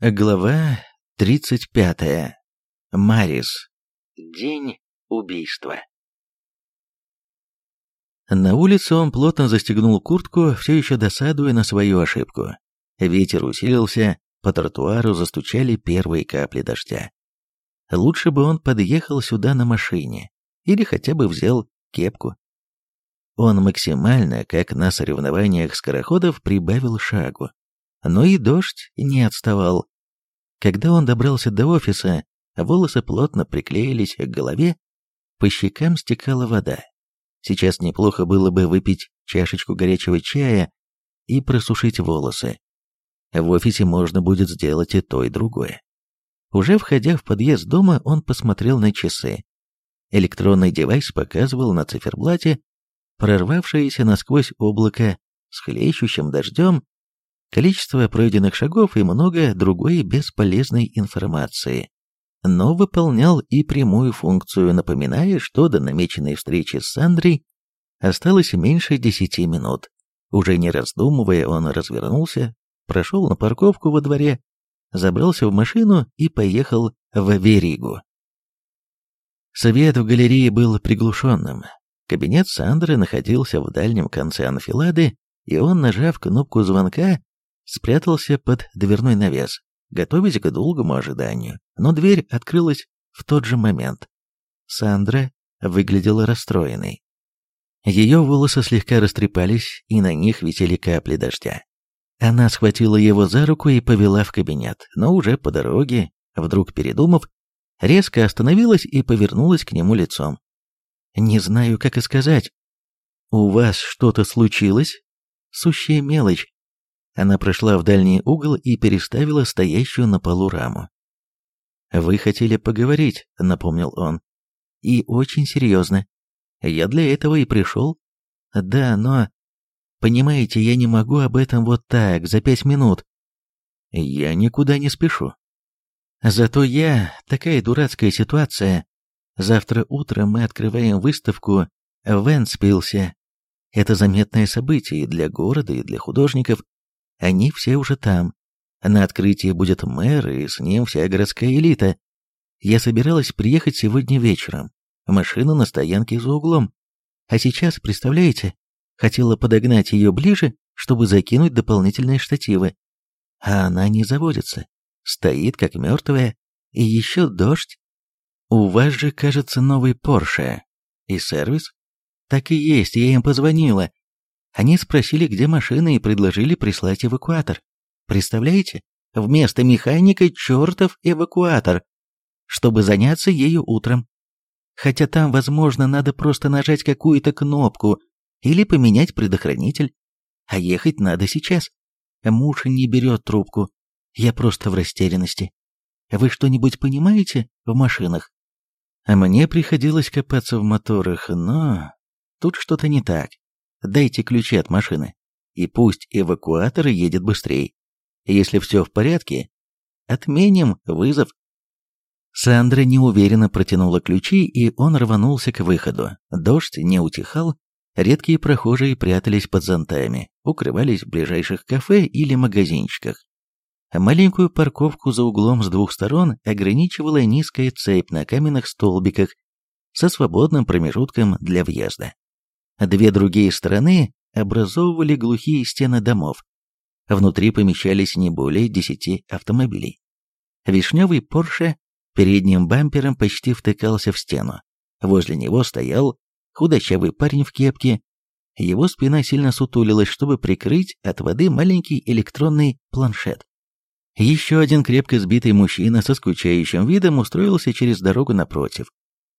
Глава 35. Марис. День убийства. На улице он плотно застегнул куртку, все еще досадуя на свою ошибку. Ветер усилился, по тротуару застучали первые капли дождя. Лучше бы он подъехал сюда на машине, или хотя бы взял кепку. Он максимально, как на соревнованиях скороходов, прибавил шагу. Но и дождь не отставал. Когда он добрался до офиса, волосы плотно приклеились к голове, по щекам стекала вода. Сейчас неплохо было бы выпить чашечку горячего чая и просушить волосы. В офисе можно будет сделать и то, и другое. Уже входя в подъезд дома, он посмотрел на часы. Электронный девайс показывал на циферблате прорвавшееся насквозь облако с хлещущим дождем количество пройденных шагов и многое другое бесполезной информации, но выполнял и прямую функцию, напоминая, что до намеченной встречи с Сандрой осталось меньше десяти минут. Уже не раздумывая, он развернулся, прошел на парковку во дворе, забрался в машину и поехал в Веригу. Совет в галерее был приглушенным. Кабинет Сандры находился в дальнем конце анфилады, и он, нажав кнопку звонка, спрятался под дверной навес, готовясь к долгому ожиданию, но дверь открылась в тот же момент. Сандра выглядела расстроенной. Ее волосы слегка растрепались, и на них висели капли дождя. Она схватила его за руку и повела в кабинет, но уже по дороге, вдруг передумав, резко остановилась и повернулась к нему лицом. «Не знаю, как и сказать. У вас что-то случилось?» «Сущая мелочь. Она прошла в дальний угол и переставила стоящую на полу раму. «Вы хотели поговорить», — напомнил он. «И очень серьезно. Я для этого и пришел». «Да, но...» «Понимаете, я не могу об этом вот так, за пять минут». «Я никуда не спешу». «Зато я... Такая дурацкая ситуация. Завтра утром мы открываем выставку в Энспилсе. Это заметное событие и для города, и для художников. Они все уже там. На открытии будет мэр, и с ним вся городская элита. Я собиралась приехать сегодня вечером. Машина на стоянке за углом. А сейчас, представляете, хотела подогнать ее ближе, чтобы закинуть дополнительные штативы. А она не заводится. Стоит как мертвая. И еще дождь. У вас же, кажется, новый Порше. И сервис? Так и есть, я им позвонила. Они спросили, где машина, и предложили прислать эвакуатор. Представляете? Вместо механика чертов эвакуатор, чтобы заняться ею утром. Хотя там, возможно, надо просто нажать какую-то кнопку или поменять предохранитель. А ехать надо сейчас. Муж не берет трубку. Я просто в растерянности. Вы что-нибудь понимаете в машинах? Мне приходилось копаться в моторах, но тут что-то не так. Дайте ключи от машины, и пусть эвакуатор едет быстрее. Если все в порядке, отменим вызов. Сандра неуверенно протянула ключи, и он рванулся к выходу. Дождь не утихал, редкие прохожие прятались под зонтами, укрывались в ближайших кафе или магазинчиках. Маленькую парковку за углом с двух сторон ограничивала низкая цепь на каменных столбиках со свободным промежутком для въезда. Две другие стороны образовывали глухие стены домов. Внутри помещались не более десяти автомобилей. Вишневый Порше передним бампером почти втыкался в стену. Возле него стоял худощавый парень в кепке. Его спина сильно сутулилась, чтобы прикрыть от воды маленький электронный планшет. Еще один крепко сбитый мужчина со скучающим видом устроился через дорогу напротив.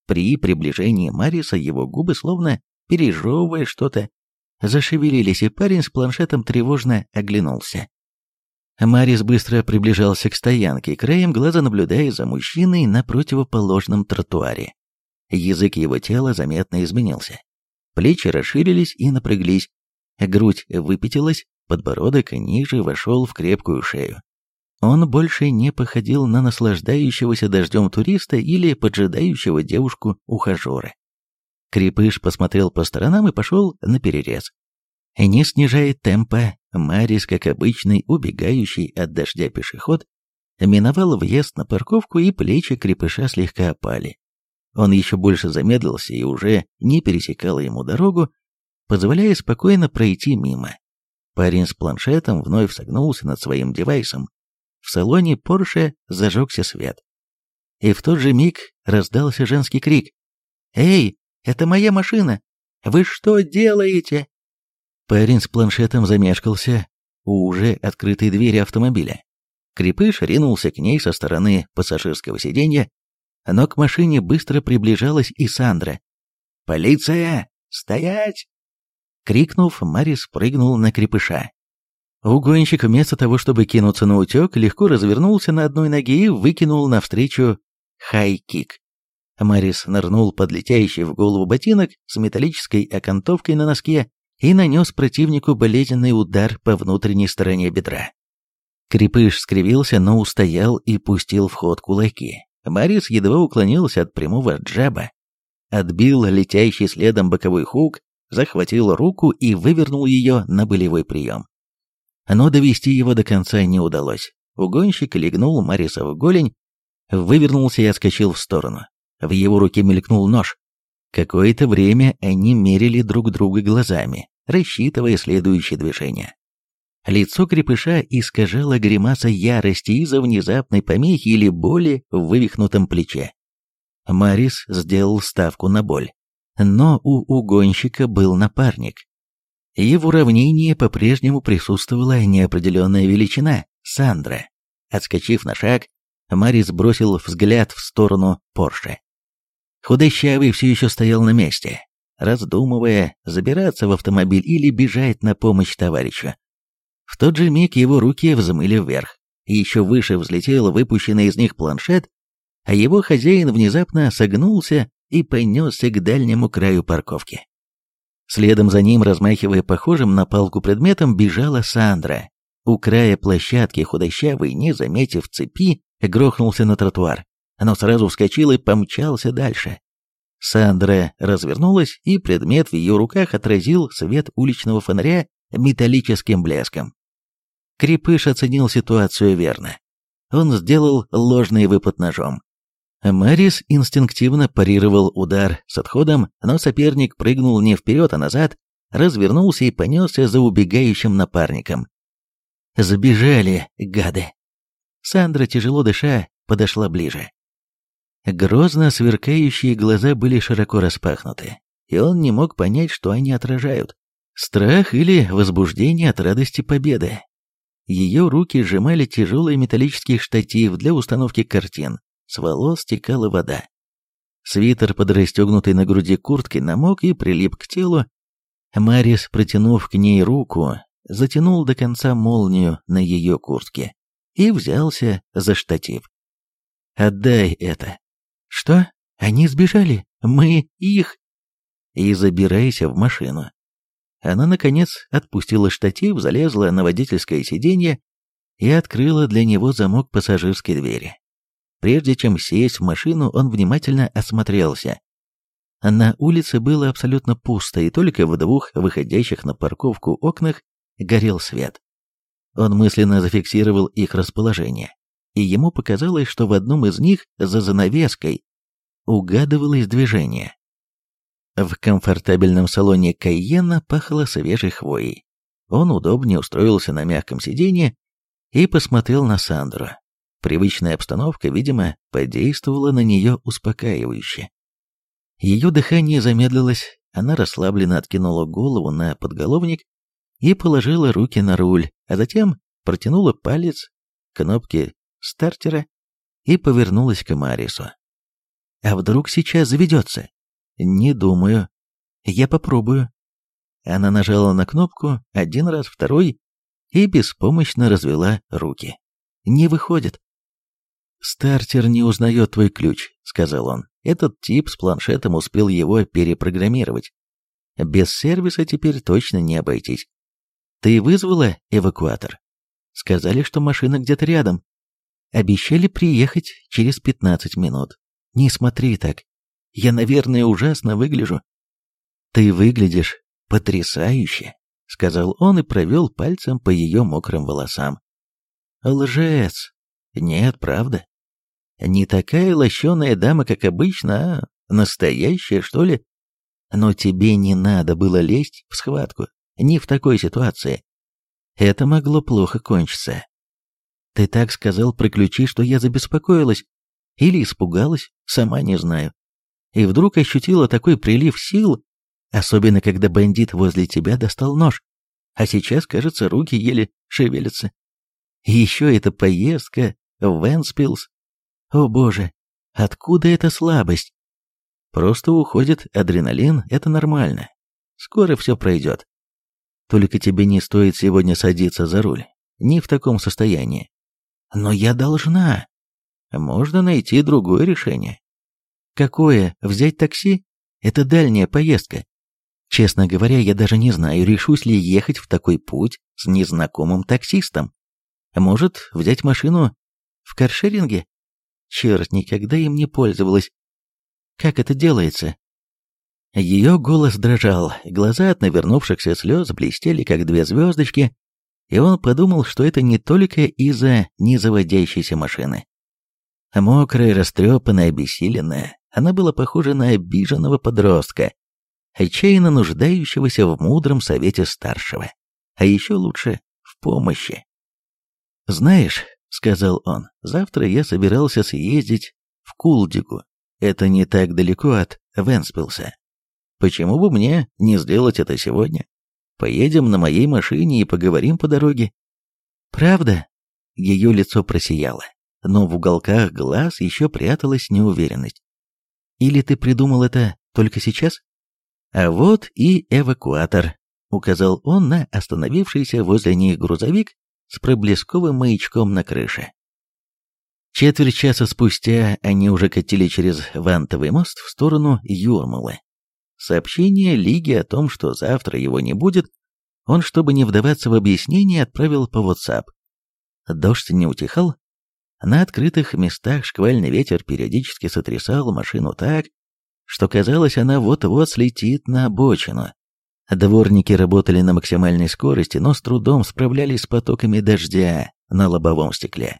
При приближении Мариса его губы словно пережевывая что-то, зашевелились, и парень с планшетом тревожно оглянулся. Марис быстро приближался к стоянке, краем глаза наблюдая за мужчиной на противоположном тротуаре. Язык его тела заметно изменился. Плечи расширились и напряглись, грудь выпятилась, подбородок ниже вошел в крепкую шею. Он больше не походил на наслаждающегося дождем туриста или поджидающего девушку-ухажера. Крепыш посмотрел по сторонам и пошел на перерез. Не снижая темпа, Марис, как обычный, убегающий от дождя пешеход, миновал въезд на парковку, и плечи крепыша слегка опали. Он еще больше замедлился и уже не пересекал ему дорогу, позволяя спокойно пройти мимо. Парень с планшетом вновь согнулся над своим девайсом. В салоне Порше зажегся свет. И в тот же миг раздался женский крик. «Эй, это моя машина! Вы что делаете?» Парень с планшетом замешкался у уже открытой двери автомобиля. Крепыш ринулся к ней со стороны пассажирского сиденья, но к машине быстро приближалась и Сандра. «Полиция! Стоять!» Крикнув, Мари спрыгнул на крепыша. Угонщик вместо того, чтобы кинуться на утек, легко развернулся на одной ноге и выкинул навстречу хай-кик. Марис нырнул под летящий в голову ботинок с металлической окантовкой на носке и нанес противнику болезненный удар по внутренней стороне бедра. Крепыш скривился, но устоял и пустил в ход кулаки. Марис едва уклонился от прямого джаба, отбил летящий следом боковой хук, захватил руку и вывернул ее на болевой прием. Но довести его до конца не удалось. Угонщик легнул Мариса в голень, вывернулся и отскочил в сторону. В его руке мелькнул нож. Какое-то время они мерили друг друга глазами, рассчитывая следующее движение. Лицо крепыша искажало гримаса ярости из-за внезапной помехи или боли в вывихнутом плече. Марис сделал ставку на боль. Но у угонщика был напарник. И в уравнении по-прежнему присутствовала неопределенная величина — Сандра. Отскочив на шаг, Марис бросил взгляд в сторону Порше. Худощавый все еще стоял на месте, раздумывая, забираться в автомобиль или бежать на помощь товарищу. В тот же миг его руки взмыли вверх, и еще выше взлетел выпущенный из них планшет, а его хозяин внезапно согнулся и понесся к дальнему краю парковки. Следом за ним, размахивая похожим на палку предметом, бежала Сандра. У края площадки худощавый, не заметив цепи, грохнулся на тротуар. Она сразу вскочила и помчался дальше. Сандра развернулась, и предмет в ее руках отразил свет уличного фонаря металлическим блеском. Крепыш оценил ситуацию верно. Он сделал ложный выпад ножом. Марис инстинктивно парировал удар с отходом, но соперник прыгнул не вперед, а назад, развернулся и понесся за убегающим напарником. Забежали, гады. Сандра, тяжело дыша, подошла ближе. Грозно сверкающие глаза были широко распахнуты, и он не мог понять, что они отражают. Страх или возбуждение от радости победы. Ее руки сжимали тяжелый металлический штатив для установки картин, с волос стекала вода. Свитер подрастегнутый на груди куртки, намок и прилип к телу. Марис, протянув к ней руку, затянул до конца молнию на ее куртке и взялся за штатив. «Отдай это!» «Что? Они сбежали? Мы их?» «И забирайся в машину». Она, наконец, отпустила штатив, залезла на водительское сиденье и открыла для него замок пассажирской двери. Прежде чем сесть в машину, он внимательно осмотрелся. На улице было абсолютно пусто, и только в двух выходящих на парковку окнах горел свет. Он мысленно зафиксировал их расположение, и ему показалось, что в одном из них за занавеской угадывалось движение. В комфортабельном салоне Кайена пахло свежей хвоей. Он удобнее устроился на мягком сиденье и посмотрел на Сандру. Привычная обстановка, видимо, подействовала на нее успокаивающе. Ее дыхание замедлилось, она расслабленно откинула голову на подголовник и положила руки на руль, а затем протянула палец к кнопке стартера и повернулась к Марису. А вдруг сейчас заведется? Не думаю. Я попробую. Она нажала на кнопку один раз, второй и беспомощно развела руки. Не выходит. «Стартер не узнает твой ключ», — сказал он. «Этот тип с планшетом успел его перепрограммировать. Без сервиса теперь точно не обойтись. Ты вызвала эвакуатор? Сказали, что машина где-то рядом. Обещали приехать через 15 минут. Не смотри так. Я, наверное, ужасно выгляжу. Ты выглядишь потрясающе, сказал он и провел пальцем по ее мокрым волосам. Лжец. Нет, правда. Не такая лощеная дама, как обычно, а настоящая, что ли? Но тебе не надо было лезть в схватку. Не в такой ситуации. Это могло плохо кончиться. Ты так сказал про ключи, что я забеспокоилась. Или испугалась сама не знаю. И вдруг ощутила такой прилив сил, особенно когда бандит возле тебя достал нож. А сейчас, кажется, руки еле шевелятся. И еще эта поездка в Венспилс. О боже, откуда эта слабость? Просто уходит адреналин, это нормально. Скоро все пройдет. Только тебе не стоит сегодня садиться за руль. Не в таком состоянии. Но я должна можно найти другое решение. Какое? Взять такси? Это дальняя поездка. Честно говоря, я даже не знаю, решусь ли ехать в такой путь с незнакомым таксистом. Может, взять машину в каршеринге? Черт, никогда им не пользовалась. Как это делается? Ее голос дрожал, глаза от навернувшихся слез блестели, как две звездочки, и он подумал, что это не только из-за незаводящейся машины. А мокрая, растрепанная, обессиленная, она была похожа на обиженного подростка, отчаянно нуждающегося в мудром совете старшего, а еще лучше в помощи. «Знаешь», — сказал он, — «завтра я собирался съездить в Кулдигу. Это не так далеко от Венспилса. Почему бы мне не сделать это сегодня? Поедем на моей машине и поговорим по дороге». «Правда?» — ее лицо просияло но в уголках глаз еще пряталась неуверенность. «Или ты придумал это только сейчас?» «А вот и эвакуатор», — указал он на остановившийся возле них грузовик с проблесковым маячком на крыше. Четверть часа спустя они уже катили через вантовый мост в сторону Юрмалы. Сообщение Лиги о том, что завтра его не будет, он, чтобы не вдаваться в объяснение, отправил по WhatsApp. Дождь не утихал, на открытых местах шквальный ветер периодически сотрясал машину так, что казалось, она вот-вот слетит на обочину. Дворники работали на максимальной скорости, но с трудом справлялись с потоками дождя на лобовом стекле.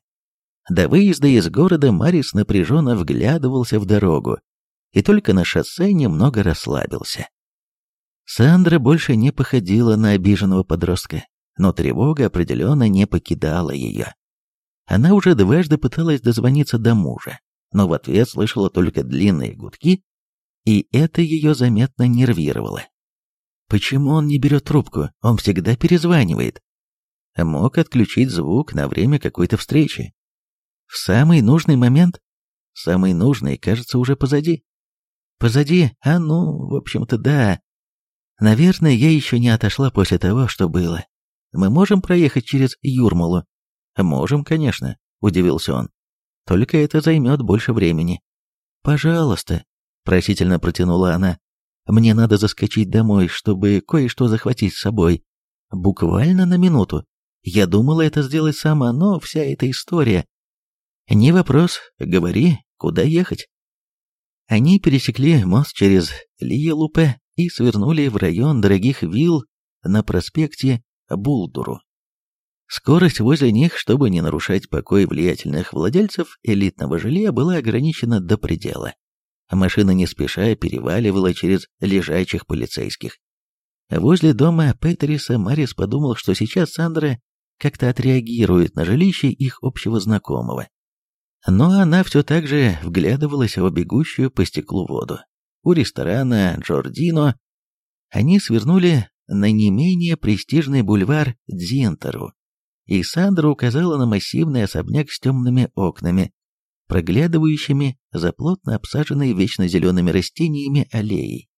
До выезда из города Марис напряженно вглядывался в дорогу и только на шоссе немного расслабился. Сандра больше не походила на обиженного подростка, но тревога определенно не покидала ее. Она уже дважды пыталась дозвониться до мужа, но в ответ слышала только длинные гудки, и это ее заметно нервировало. Почему он не берет трубку? Он всегда перезванивает. Мог отключить звук на время какой-то встречи. В самый нужный момент? Самый нужный, кажется, уже позади. Позади? А ну, в общем-то, да. Наверное, я еще не отошла после того, что было. Мы можем проехать через Юрмалу «А можем, конечно, удивился он. Только это займет больше времени. Пожалуйста, просительно протянула она. Мне надо заскочить домой, чтобы кое-что захватить с собой. Буквально на минуту. Я думала это сделать сама, но вся эта история. Не вопрос, говори, куда ехать. Они пересекли мост через Лиелупе и свернули в район дорогих вилл на проспекте Булдуру. Скорость возле них, чтобы не нарушать покой влиятельных владельцев элитного жилья, была ограничена до предела. А машина не спеша переваливала через лежачих полицейских. Возле дома Петриса Марис подумал, что сейчас Сандра как-то отреагирует на жилище их общего знакомого. Но она все так же вглядывалась в бегущую по стеклу воду. У ресторана Джордино они свернули на не менее престижный бульвар Дзинтеру, и Сандра указала на массивный особняк с темными окнами, проглядывающими за плотно обсаженной вечно зелеными растениями аллеей.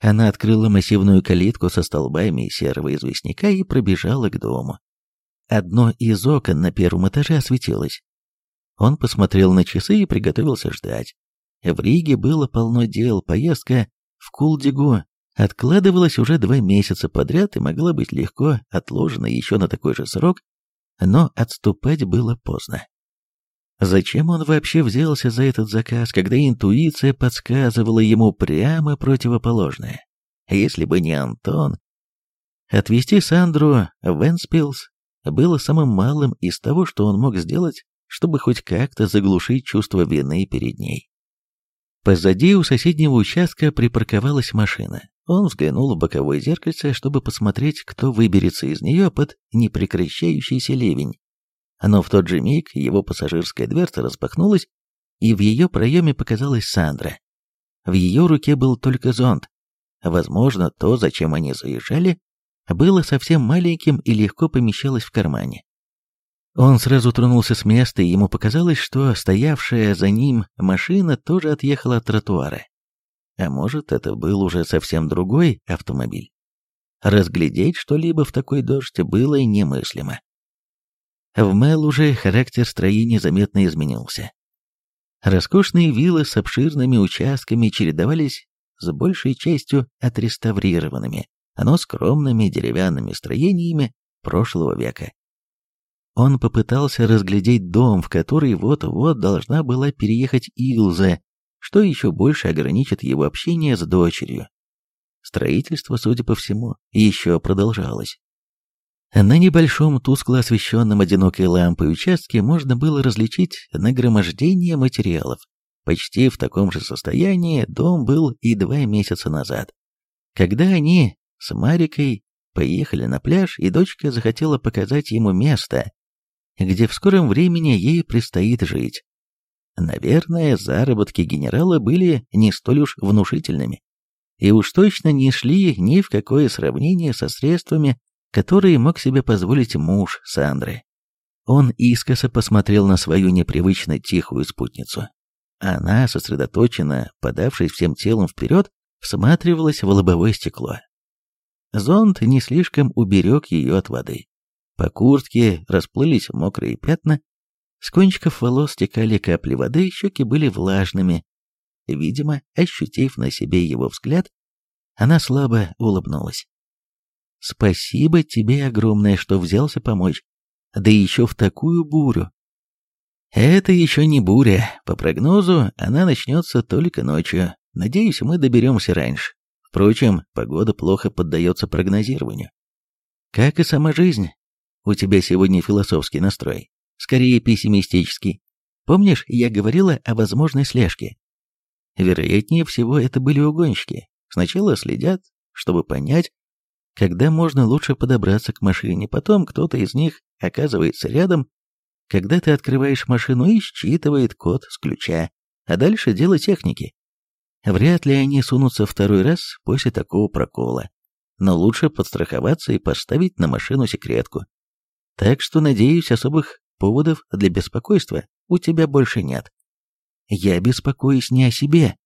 Она открыла массивную калитку со столбами серого известняка и пробежала к дому. Одно из окон на первом этаже осветилось. Он посмотрел на часы и приготовился ждать. В Риге было полно дел, поездка в Кулдигу откладывалась уже два месяца подряд и могла быть легко отложена еще на такой же срок, но отступать было поздно. Зачем он вообще взялся за этот заказ, когда интуиция подсказывала ему прямо противоположное? Если бы не Антон... Отвезти Сандру в Энспилс было самым малым из того, что он мог сделать, чтобы хоть как-то заглушить чувство вины перед ней. Позади у соседнего участка припарковалась машина. Он взглянул в боковое зеркальце, чтобы посмотреть, кто выберется из нее под непрекращающийся ливень. Но в тот же миг его пассажирская дверца распахнулась, и в ее проеме показалась Сандра. В ее руке был только зонт. Возможно, то, зачем они заезжали, было совсем маленьким и легко помещалось в кармане. Он сразу тронулся с места, и ему показалось, что стоявшая за ним машина тоже отъехала от тротуара. А может, это был уже совсем другой автомобиль? Разглядеть что-либо в такой дождь было немыслимо. В Мелуже характер строения заметно изменился. Роскошные виллы с обширными участками чередовались с большей частью отреставрированными, но скромными деревянными строениями прошлого века. Он попытался разглядеть дом, в который вот-вот должна была переехать Илза, что еще больше ограничит его общение с дочерью. Строительство, судя по всему, еще продолжалось. На небольшом тускло освещенном одинокой лампой участке можно было различить нагромождение материалов. Почти в таком же состоянии дом был и два месяца назад, когда они с Марикой поехали на пляж, и дочка захотела показать ему место, где в скором времени ей предстоит жить. Наверное, заработки генерала были не столь уж внушительными, и уж точно не шли ни в какое сравнение со средствами, которые мог себе позволить муж Сандры. Он искоса посмотрел на свою непривычно тихую спутницу. Она, сосредоточенно, подавшись всем телом вперед, всматривалась в лобовое стекло. Зонт не слишком уберег ее от воды. По куртке расплылись мокрые пятна, с кончиков волос стекали капли воды, щеки были влажными. Видимо, ощутив на себе его взгляд, она слабо улыбнулась. «Спасибо тебе огромное, что взялся помочь, да еще в такую бурю». «Это еще не буря. По прогнозу, она начнется только ночью. Надеюсь, мы доберемся раньше. Впрочем, погода плохо поддается прогнозированию. Как и сама жизнь. У тебя сегодня философский настрой скорее пессимистический. Помнишь, я говорила о возможной слежке? Вероятнее всего, это были угонщики. Сначала следят, чтобы понять, когда можно лучше подобраться к машине. Потом кто-то из них оказывается рядом, когда ты открываешь машину и считывает код с ключа. А дальше дело техники. Вряд ли они сунутся второй раз после такого прокола. Но лучше подстраховаться и поставить на машину секретку. Так что, надеюсь, особых Поводов для беспокойства у тебя больше нет. Я беспокоюсь не о себе.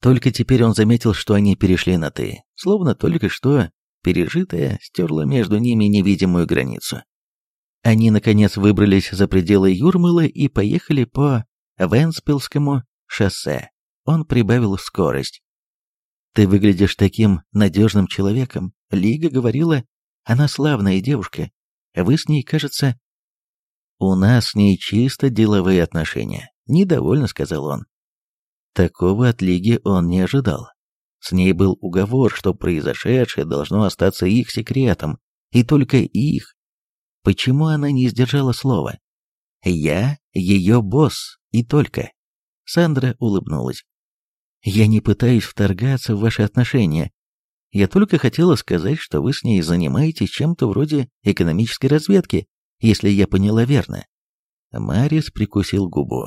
Только теперь он заметил, что они перешли на «ты», словно только что пережитое стерло между ними невидимую границу. Они, наконец, выбрались за пределы Юрмала и поехали по Венспилскому шоссе. Он прибавил скорость. «Ты выглядишь таким надежным человеком», — Лига говорила. «Она славная девушка. Вы с ней, кажется, у нас с ней чисто деловые отношения. Недовольно, сказал он. Такого от Лиги он не ожидал. С ней был уговор, что произошедшее должно остаться их секретом, и только их. Почему она не сдержала слова? Я ее босс, и только. Сандра улыбнулась. Я не пытаюсь вторгаться в ваши отношения. Я только хотела сказать, что вы с ней занимаетесь чем-то вроде экономической разведки если я поняла верно. Марис прикусил губу.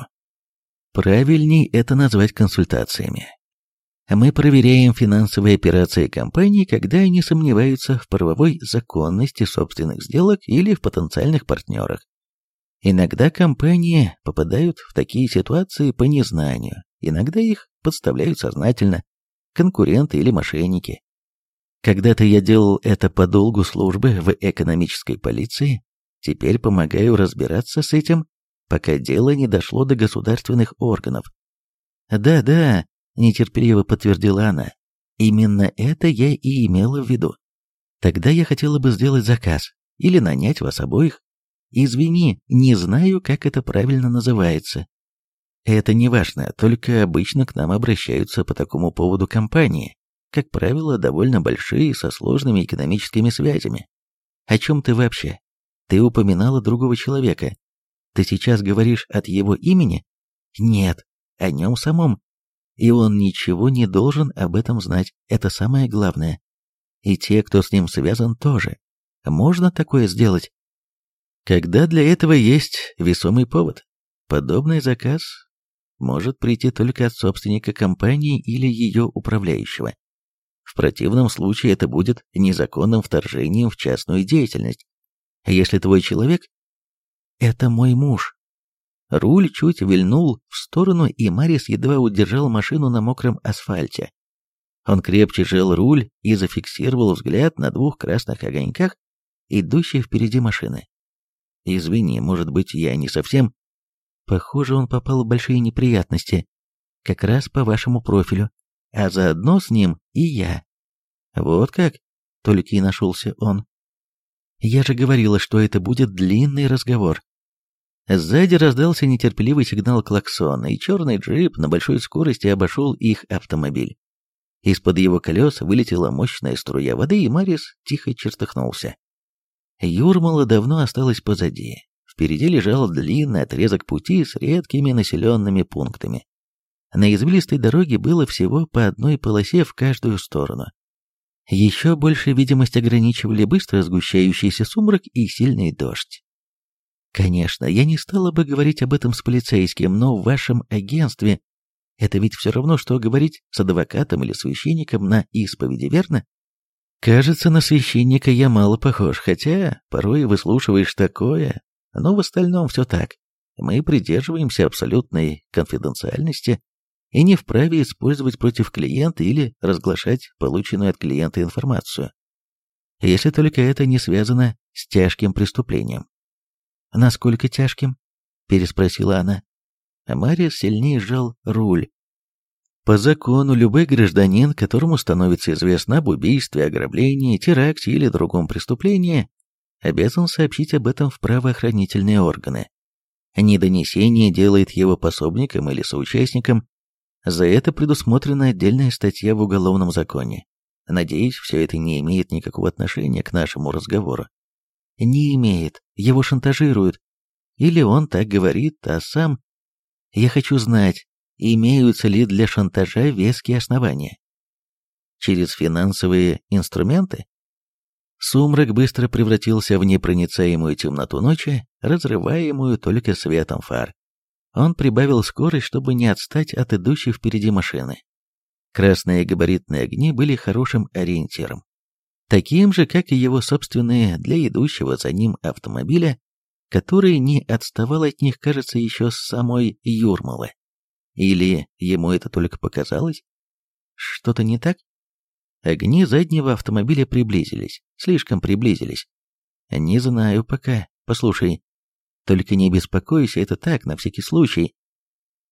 Правильней это назвать консультациями. Мы проверяем финансовые операции компаний, когда они сомневаются в правовой законности собственных сделок или в потенциальных партнерах. Иногда компании попадают в такие ситуации по незнанию, иногда их подставляют сознательно, конкуренты или мошенники. Когда-то я делал это по долгу службы в экономической полиции, Теперь помогаю разбираться с этим, пока дело не дошло до государственных органов. Да, да, нетерпеливо подтвердила она. Именно это я и имела в виду. Тогда я хотела бы сделать заказ или нанять вас обоих. Извини, не знаю, как это правильно называется. Это не важно, только обычно к нам обращаются по такому поводу компании, как правило, довольно большие, со сложными экономическими связями. О чем ты вообще? Ты упоминала другого человека. Ты сейчас говоришь от его имени? Нет, о нем самом. И он ничего не должен об этом знать, это самое главное. И те, кто с ним связан, тоже. Можно такое сделать? Когда для этого есть весомый повод. Подобный заказ может прийти только от собственника компании или ее управляющего. В противном случае это будет незаконным вторжением в частную деятельность, а Если твой человек... Это мой муж. Руль чуть вильнул в сторону, и Марис едва удержал машину на мокром асфальте. Он крепче жал руль и зафиксировал взгляд на двух красных огоньках, идущих впереди машины. «Извини, может быть, я не совсем...» Похоже, он попал в большие неприятности, как раз по вашему профилю, а заодно с ним и я. Вот как, только и нашелся он. Я же говорила, что это будет длинный разговор. Сзади раздался нетерпеливый сигнал клаксона, и черный джип на большой скорости обошел их автомобиль. Из-под его колес вылетела мощная струя воды, и Марис тихо чертыхнулся. Юрмала давно осталась позади. Впереди лежал длинный отрезок пути с редкими населенными пунктами. На извилистой дороге было всего по одной полосе в каждую сторону. Еще больше видимость ограничивали быстро сгущающийся сумрак и сильный дождь. Конечно, я не стала бы говорить об этом с полицейским, но в вашем агентстве это ведь все равно, что говорить с адвокатом или священником на исповеди, верно? Кажется, на священника я мало похож, хотя порой выслушиваешь такое, но в остальном все так. Мы придерживаемся абсолютной конфиденциальности, и не вправе использовать против клиента или разглашать полученную от клиента информацию, если только это не связано с тяжким преступлением. «Насколько тяжким?» – переспросила она. Мария сильнее сжал руль. По закону, любой гражданин, которому становится известно об убийстве, ограблении, теракте или другом преступлении, обязан сообщить об этом в правоохранительные органы. Недонесение делает его пособником или соучастником за это предусмотрена отдельная статья в Уголовном законе. Надеюсь, все это не имеет никакого отношения к нашему разговору. Не имеет, его шантажируют. Или он так говорит, а сам... Я хочу знать, имеются ли для шантажа веские основания. Через финансовые инструменты? Сумрак быстро превратился в непроницаемую темноту ночи, разрываемую только светом фар. Он прибавил скорость, чтобы не отстать от идущей впереди машины. Красные габаритные огни были хорошим ориентиром. Таким же, как и его собственные для идущего за ним автомобиля, который не отставал от них, кажется, еще с самой Юрмалы. Или ему это только показалось? Что-то не так? Огни заднего автомобиля приблизились, слишком приблизились. Не знаю пока. Послушай, только не беспокойся, это так, на всякий случай.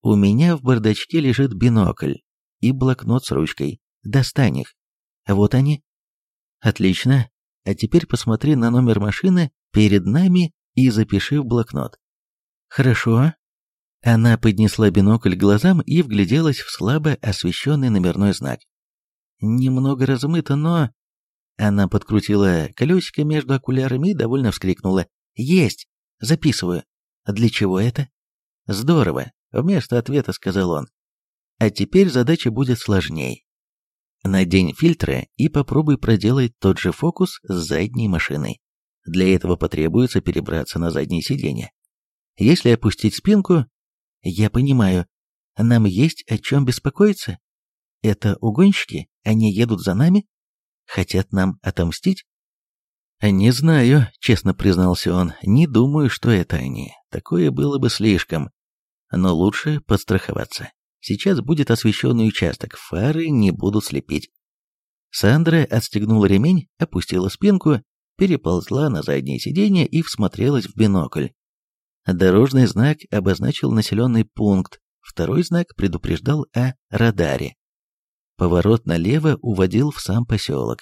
У меня в бардачке лежит бинокль и блокнот с ручкой. Достань их. Вот они. Отлично. А теперь посмотри на номер машины перед нами и запиши в блокнот. Хорошо. Она поднесла бинокль к глазам и вгляделась в слабо освещенный номерной знак. Немного размыто, но... Она подкрутила колесико между окулярами и довольно вскрикнула. «Есть!» Записываю. А для чего это? Здорово, вместо ответа сказал он. А теперь задача будет сложней. Надень фильтры и попробуй проделать тот же фокус с задней машиной. Для этого потребуется перебраться на заднее сиденье. Если опустить спинку... Я понимаю, нам есть о чем беспокоиться. Это угонщики? Они едут за нами? Хотят нам отомстить? «Не знаю», — честно признался он, — «не думаю, что это они. Такое было бы слишком. Но лучше подстраховаться. Сейчас будет освещенный участок, фары не будут слепить». Сандра отстегнула ремень, опустила спинку, переползла на заднее сиденье и всмотрелась в бинокль. Дорожный знак обозначил населенный пункт, второй знак предупреждал о радаре. Поворот налево уводил в сам поселок.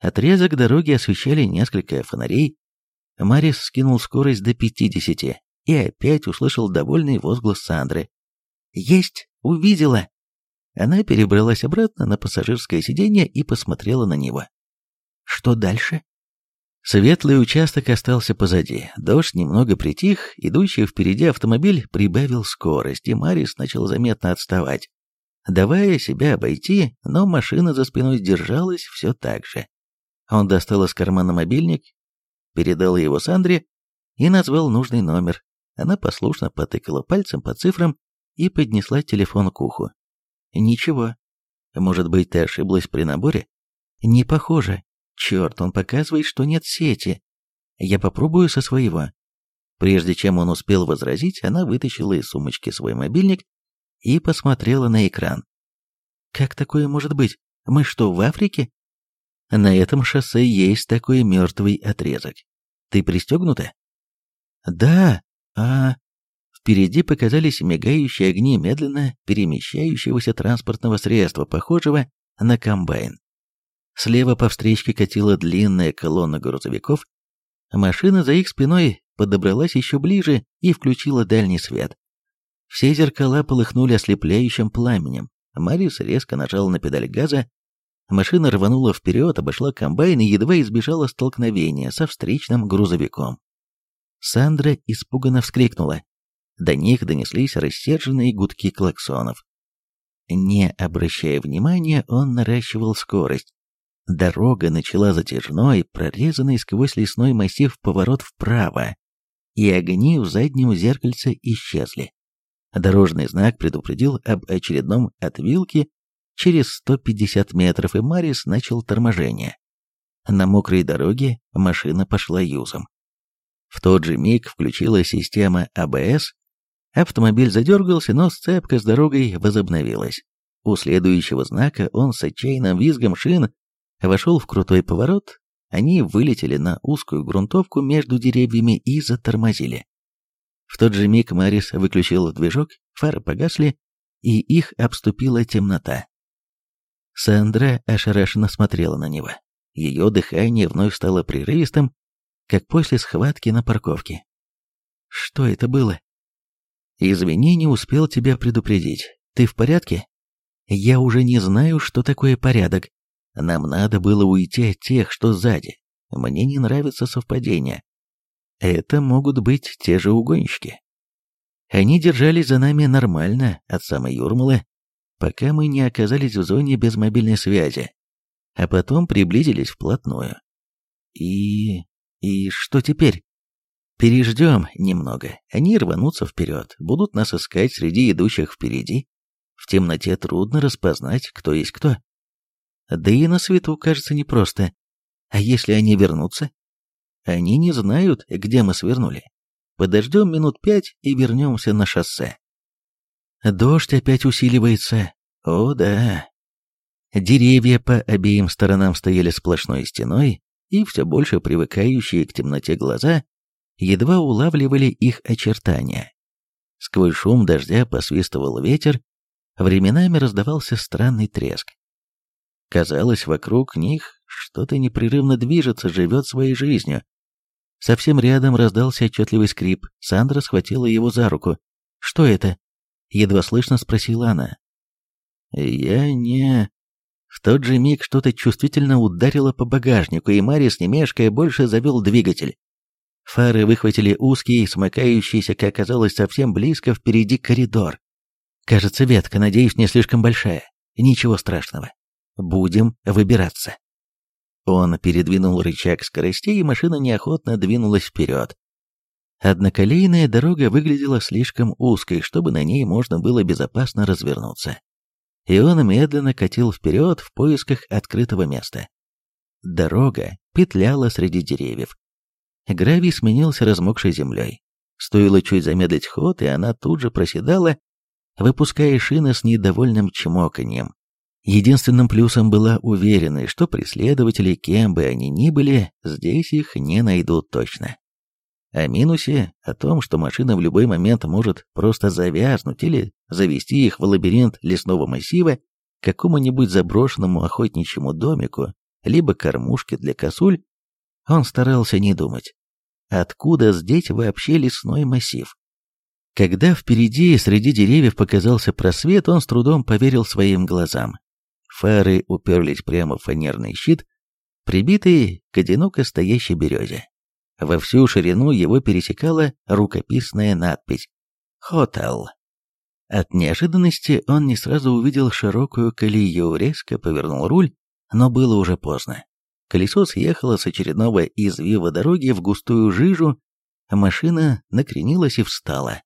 Отрезок дороги освещали несколько фонарей. Марис скинул скорость до 50 и опять услышал довольный возглас Сандры. «Есть! Увидела!» Она перебралась обратно на пассажирское сиденье и посмотрела на него. «Что дальше?» Светлый участок остался позади. Дождь немного притих, идущий впереди автомобиль прибавил скорость, и Марис начал заметно отставать, давая себя обойти, но машина за спиной держалась все так же. Он достал из кармана мобильник, передал его Сандре и назвал нужный номер. Она послушно потыкала пальцем по цифрам и поднесла телефон к уху. «Ничего. Может быть, ты ошиблась при наборе?» «Не похоже. Черт, он показывает, что нет сети. Я попробую со своего». Прежде чем он успел возразить, она вытащила из сумочки свой мобильник и посмотрела на экран. «Как такое может быть? Мы что, в Африке?» На этом шоссе есть такой мертвый отрезок. Ты пристегнута? Да, а... Впереди показались мигающие огни медленно перемещающегося транспортного средства, похожего на комбайн. Слева по встречке катила длинная колонна грузовиков. Машина за их спиной подобралась еще ближе и включила дальний свет. Все зеркала полыхнули ослепляющим пламенем. Мариус резко нажал на педаль газа, Машина рванула вперед, обошла комбайн и едва избежала столкновения со встречным грузовиком. Сандра испуганно вскрикнула. До них донеслись рассерженные гудки клаксонов. Не обращая внимания, он наращивал скорость. Дорога начала затяжной, прорезанный сквозь лесной массив поворот вправо, и огни в заднем зеркальце исчезли. Дорожный знак предупредил об очередном отвилке, через 150 метров, и Марис начал торможение. На мокрой дороге машина пошла юзом. В тот же миг включила система АБС, автомобиль задергался, но сцепка с дорогой возобновилась. У следующего знака он с отчаянным визгом шин вошел в крутой поворот, они вылетели на узкую грунтовку между деревьями и затормозили. В тот же миг Марис выключил движок, фары погасли, и их обступила темнота. Сандра ошарашенно смотрела на него. Ее дыхание вновь стало прерывистым, как после схватки на парковке. «Что это было?» «Извини, не успел тебя предупредить. Ты в порядке?» «Я уже не знаю, что такое порядок. Нам надо было уйти от тех, что сзади. Мне не нравятся совпадения. Это могут быть те же угонщики». Они держались за нами нормально, от самой Юрмалы пока мы не оказались в зоне без мобильной связи, а потом приблизились вплотную. И... и что теперь? Переждем немного, они рванутся вперед, будут нас искать среди идущих впереди. В темноте трудно распознать, кто есть кто. Да и на свету кажется непросто. А если они вернутся? Они не знают, где мы свернули. Подождем минут пять и вернемся на шоссе. Дождь опять усиливается. О, да. Деревья по обеим сторонам стояли сплошной стеной, и все больше привыкающие к темноте глаза едва улавливали их очертания. Сквозь шум дождя посвистывал ветер, временами раздавался странный треск. Казалось, вокруг них что-то непрерывно движется, живет своей жизнью. Совсем рядом раздался отчетливый скрип. Сандра схватила его за руку. «Что это?» — едва слышно спросила она. «Я не...» В тот же миг что-то чувствительно ударило по багажнику, и Марис, не мешкая, больше завел двигатель. Фары выхватили узкий, смыкающийся, как оказалось, совсем близко впереди коридор. Кажется, ветка, надеюсь, не слишком большая. Ничего страшного. Будем выбираться. Он передвинул рычаг скоростей, и машина неохотно двинулась вперед, Одноколейная дорога выглядела слишком узкой, чтобы на ней можно было безопасно развернуться. И он медленно катил вперед в поисках открытого места. Дорога петляла среди деревьев. Гравий сменился размокшей землей. Стоило чуть замедлить ход, и она тут же проседала, выпуская шины с недовольным чмоканьем. Единственным плюсом была уверенность, что преследователи, кем бы они ни были, здесь их не найдут точно. О минусе, о том, что машина в любой момент может просто завязнуть или завести их в лабиринт лесного массива, какому-нибудь заброшенному охотничьему домику, либо кормушке для косуль, он старался не думать. Откуда здесь вообще лесной массив? Когда впереди среди деревьев показался просвет, он с трудом поверил своим глазам. Фары уперлись прямо в фанерный щит, прибитый к одиноко стоящей березе. Во всю ширину его пересекала рукописная надпись «Хотел». От неожиданности он не сразу увидел широкую колею, резко повернул руль, но было уже поздно. Колесо съехало с очередного извива дороги в густую жижу, машина накренилась и встала.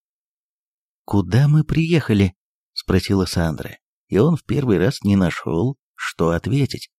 «Куда мы приехали?» — спросила Сандра, и он в первый раз не нашел, что ответить.